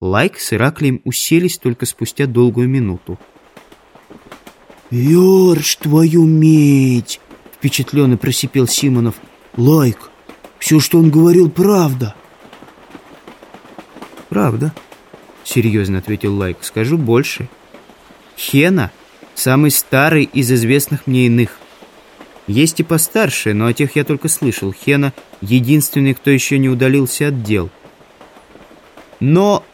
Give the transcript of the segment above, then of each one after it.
Лайк с Ираклием уселись только спустя долгую минуту. «Ёрш, твою медь!» — впечатленно просипел Симонов. «Лайк, все, что он говорил, правда!» «Правда?» — серьезно ответил Лайк. «Скажу больше. Хена — самый старый из известных мне иных. Есть и постарше, но о тех я только слышал. Хена — единственный, кто еще не удалился от дел. Но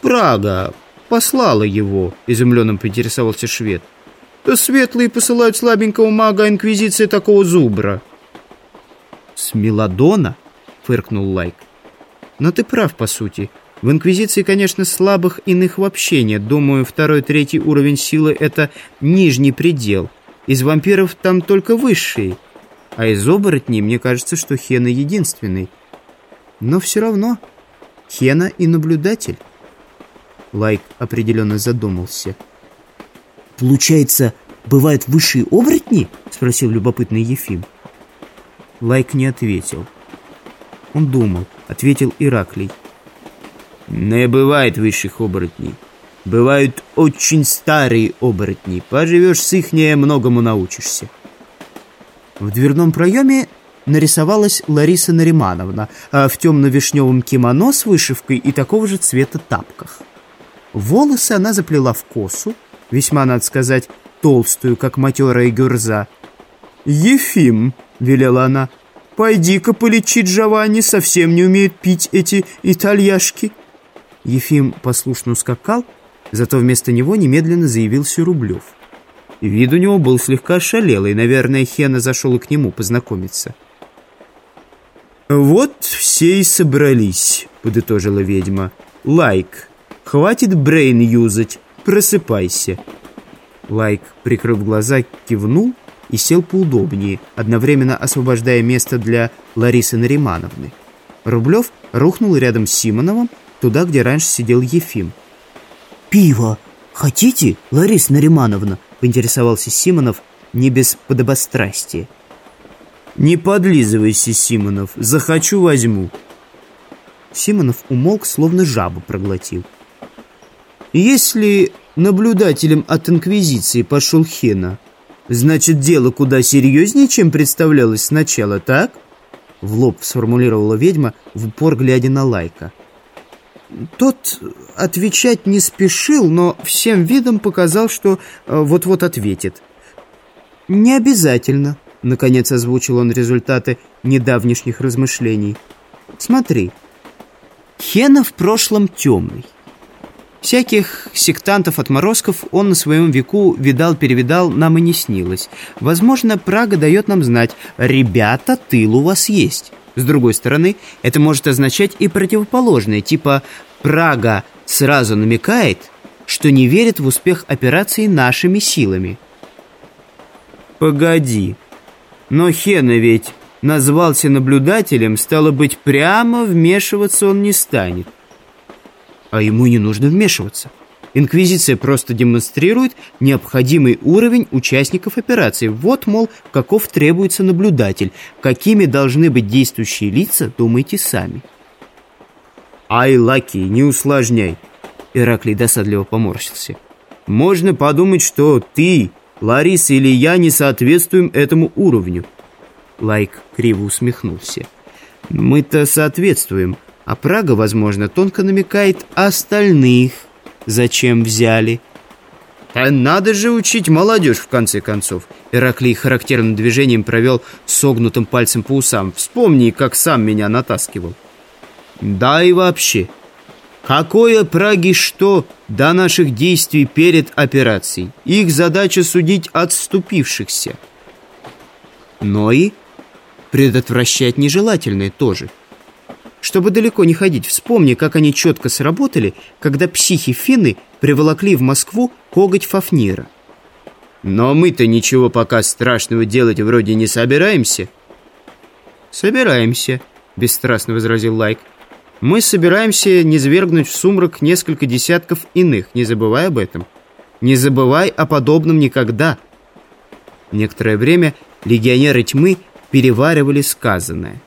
Прага послала его, изумленным поинтересовался швед. То светлые посылают слабенького мага Инквизиции такого зубра. С Меладона? Фыркнул Лайк. Но ты прав, по сути. В Инквизиции, конечно, слабых иных вообще нет. Думаю, второй-третий уровень силы — это нижний предел. Из вампиров там только высшие. А из оборотней, мне кажется, что Хена единственный. Но все равно Хена и наблюдатель. Лайк определенно задумался. «Получается, бывают высшие оборотни?» — спросил любопытный Ефим. Лайк не ответил. Он думал, ответил Ираклий. «Не бывает высших оборотней. Бывают очень старые оборотни. Поживешь с их, не многому научишься». В дверном проеме нарисовалась Лариса Наримановна а в темно-вишневом кимоно с вышивкой и такого же цвета тапках. Волосы она заплела в косу, весьма, надо сказать, толстую, как матерая гюрза. «Ефим», — велела она, — «пойди-ка полечи Джованни, совсем не умеет пить эти итальяшки». Ефим послушно скакал, зато вместо него немедленно заявился Рублев. Вид у него был слегка ошалелый, наверное, Хена зашел и к нему познакомиться. «Вот все и собрались», — подытожила ведьма. «Лайк, хватит brain юзать, просыпайся». Лайк, прикрыв глаза, кивнул и сел поудобнее, одновременно освобождая место для Ларисы Наримановны. Рублев рухнул рядом с Симоновым, туда, где раньше сидел Ефим. «Пиво хотите, Лариса Наримановна?» — поинтересовался Симонов не без подобострастия. «Не подлизывайся, Симонов, захочу, возьму». Симонов умолк, словно жабу проглотил. «Если наблюдателем от Инквизиции пошел Хена, значит, дело куда серьезнее, чем представлялось сначала, так?» В лоб сформулировала ведьма, в упор глядя на Лайка. Тот отвечать не спешил, но всем видом показал, что э, вот-вот ответит. «Не обязательно», Наконец озвучил он результаты недавнешних размышлений. «Смотри, Хена в прошлом темный. Всяких сектантов-отморозков он на своем веку видал-перевидал, нам и не снилось. Возможно, Прага дает нам знать, ребята, тыл у вас есть. С другой стороны, это может означать и противоположное, типа Прага сразу намекает, что не верит в успех операции нашими силами. «Погоди», но Хена ведь назвался наблюдателем, стало быть, прямо вмешиваться он не станет. А ему не нужно вмешиваться. Инквизиция просто демонстрирует необходимый уровень участников операции. Вот, мол, каков требуется наблюдатель. Какими должны быть действующие лица, думайте сами. Ай, Лаки, не усложняй. Ираклий досадливо поморщился. Можно подумать, что ты Лариса или я не соответствуем этому уровню. Лайк криво усмехнулся. Мы-то соответствуем, а Прага, возможно, тонко намекает остальных, зачем взяли. А надо же учить молодежь, в конце концов. Ираклий характерным движением провел согнутым пальцем по усам. Вспомни, как сам меня натаскивал. Да и вообще, Какое Праги что до наших действий перед операцией? Их задача судить отступившихся. Но и предотвращать нежелательное тоже. Чтобы далеко не ходить, вспомни, как они четко сработали, когда психи Финны приволокли в Москву коготь Фафнира. Но мы-то ничего пока страшного делать вроде не собираемся. Собираемся, бесстрастно возразил Лайк. Мы собираемся низвергнуть в сумрак несколько десятков иных, не забывай об этом. Не забывай о подобном никогда. Некоторое время легионеры тьмы переваривали сказанное.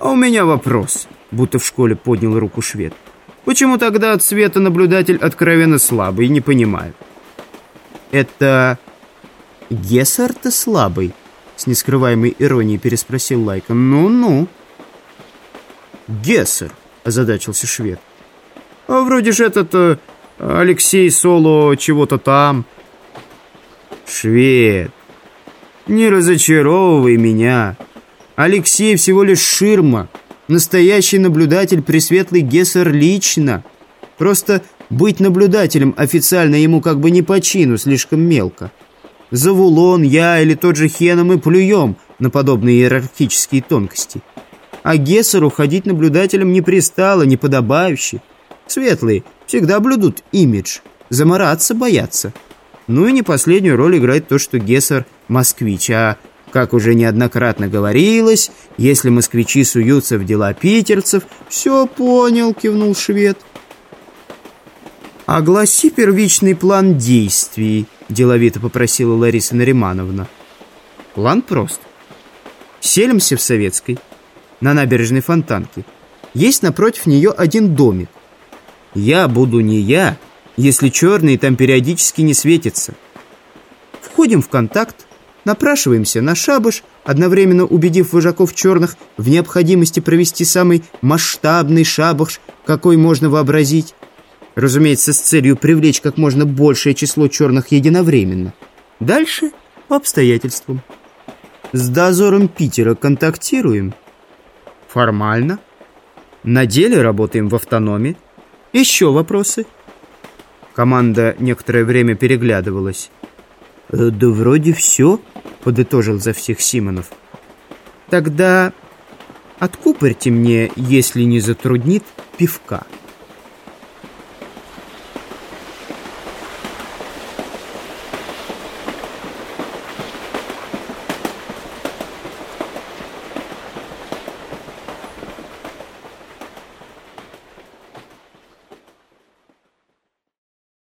«А у меня вопрос», Будто в школе поднял руку швед. Почему тогда от света наблюдатель откровенно слабый, не понимаю. Это Гессер-то слабый? С нескрываемой иронией переспросил Лайка. Ну-ну. Гессер, озадачился швед. А вроде же этот э, Алексей Соло чего-то там. Швед, не разочаровывай меня. Алексей всего лишь ширма. Настоящий наблюдатель Пресветлый Гессер лично. Просто быть наблюдателем официально ему как бы не по чину, слишком мелко. Завулон, я или тот же Хена мы плюем на подобные иерархические тонкости. А Гессеру ходить наблюдателем не пристало, не подобающе. Светлые всегда блюдут имидж, замораться боятся. Ну и не последнюю роль играет то, что Гессер – москвич, а, как уже неоднократно говорилось, если москвичи суются в дела питерцев, все понял, кивнул швед. «Огласи первичный план действий», – деловито попросила Лариса Наримановна. План прост. Селимся в Советской, на набережной Фонтанке. Есть напротив нее один домик. Я буду не я, если черные там периодически не светятся. Входим в контакт, напрашиваемся на шабаш, одновременно убедив вожаков черных в необходимости провести самый масштабный шабаш, какой можно вообразить. Разумеется, с целью привлечь как можно большее число черных единовременно. Дальше по обстоятельствам. С дозором Питера контактируем. Формально. На деле работаем в автономе. Еще вопросы? Команда некоторое время переглядывалась. «Э, «Да вроде все», — подытожил за всех Симонов. «Тогда откупорьте мне, если не затруднит, пивка».